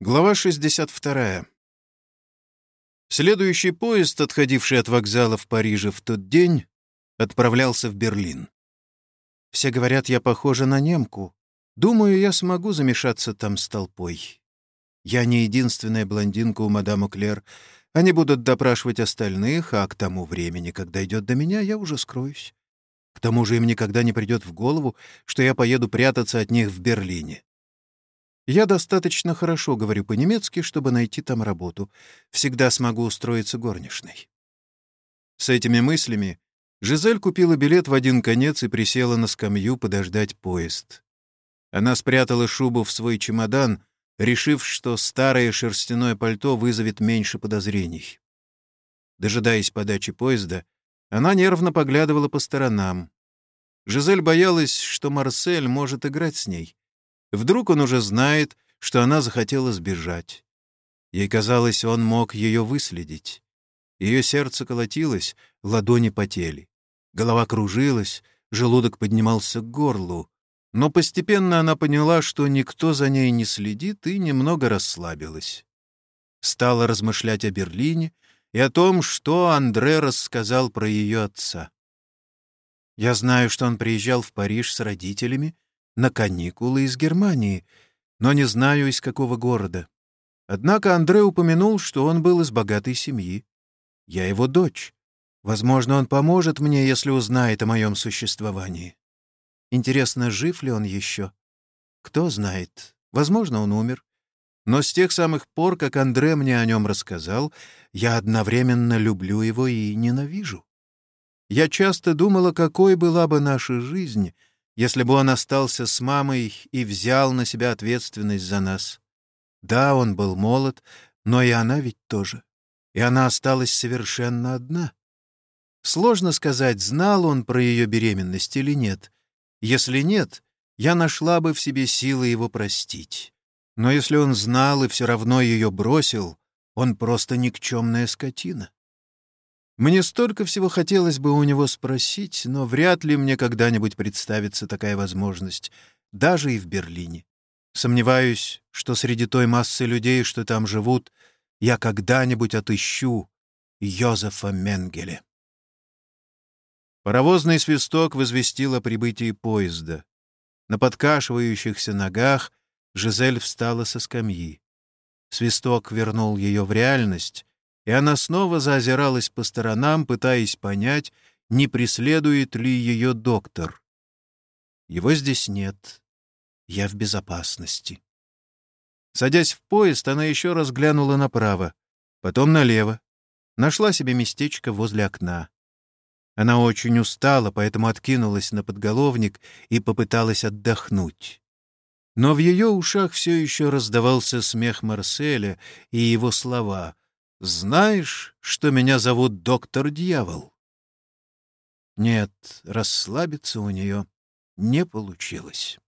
Глава 62. Следующий поезд, отходивший от вокзала в Париже в тот день, отправлялся в Берлин. Все говорят, я похожа на немку. Думаю, я смогу замешаться там с толпой. Я не единственная блондинка у мадам Клер. Они будут допрашивать остальных, а к тому времени, когда идет до меня, я уже скроюсь. К тому же им никогда не придет в голову, что я поеду прятаться от них в Берлине. Я достаточно хорошо говорю по-немецки, чтобы найти там работу. Всегда смогу устроиться горничной. С этими мыслями Жизель купила билет в один конец и присела на скамью подождать поезд. Она спрятала шубу в свой чемодан, решив, что старое шерстяное пальто вызовет меньше подозрений. Дожидаясь подачи поезда, она нервно поглядывала по сторонам. Жизель боялась, что Марсель может играть с ней. Вдруг он уже знает, что она захотела сбежать. Ей казалось, он мог ее выследить. Ее сердце колотилось, ладони потели. Голова кружилась, желудок поднимался к горлу. Но постепенно она поняла, что никто за ней не следит, и немного расслабилась. Стала размышлять о Берлине и о том, что Андре рассказал про ее отца. «Я знаю, что он приезжал в Париж с родителями на каникулы из Германии, но не знаю, из какого города. Однако Андре упомянул, что он был из богатой семьи. Я его дочь. Возможно, он поможет мне, если узнает о моем существовании. Интересно, жив ли он еще? Кто знает. Возможно, он умер. Но с тех самых пор, как Андре мне о нем рассказал, я одновременно люблю его и ненавижу. Я часто думала, какой была бы наша жизнь, если бы он остался с мамой и взял на себя ответственность за нас. Да, он был молод, но и она ведь тоже. И она осталась совершенно одна. Сложно сказать, знал он про ее беременность или нет. Если нет, я нашла бы в себе силы его простить. Но если он знал и все равно ее бросил, он просто никчемная скотина. Мне столько всего хотелось бы у него спросить, но вряд ли мне когда-нибудь представится такая возможность, даже и в Берлине. Сомневаюсь, что среди той массы людей, что там живут, я когда-нибудь отыщу Йозефа Менгеле. Паровозный свисток возвестил о прибытии поезда. На подкашивающихся ногах Жизель встала со скамьи. Свисток вернул ее в реальность, и она снова заозиралась по сторонам, пытаясь понять, не преследует ли ее доктор. Его здесь нет. Я в безопасности. Садясь в поезд, она еще раз глянула направо, потом налево. Нашла себе местечко возле окна. Она очень устала, поэтому откинулась на подголовник и попыталась отдохнуть. Но в ее ушах все еще раздавался смех Марселя и его слова — знаешь, что меня зовут доктор Дьявол?» Нет, расслабиться у нее не получилось.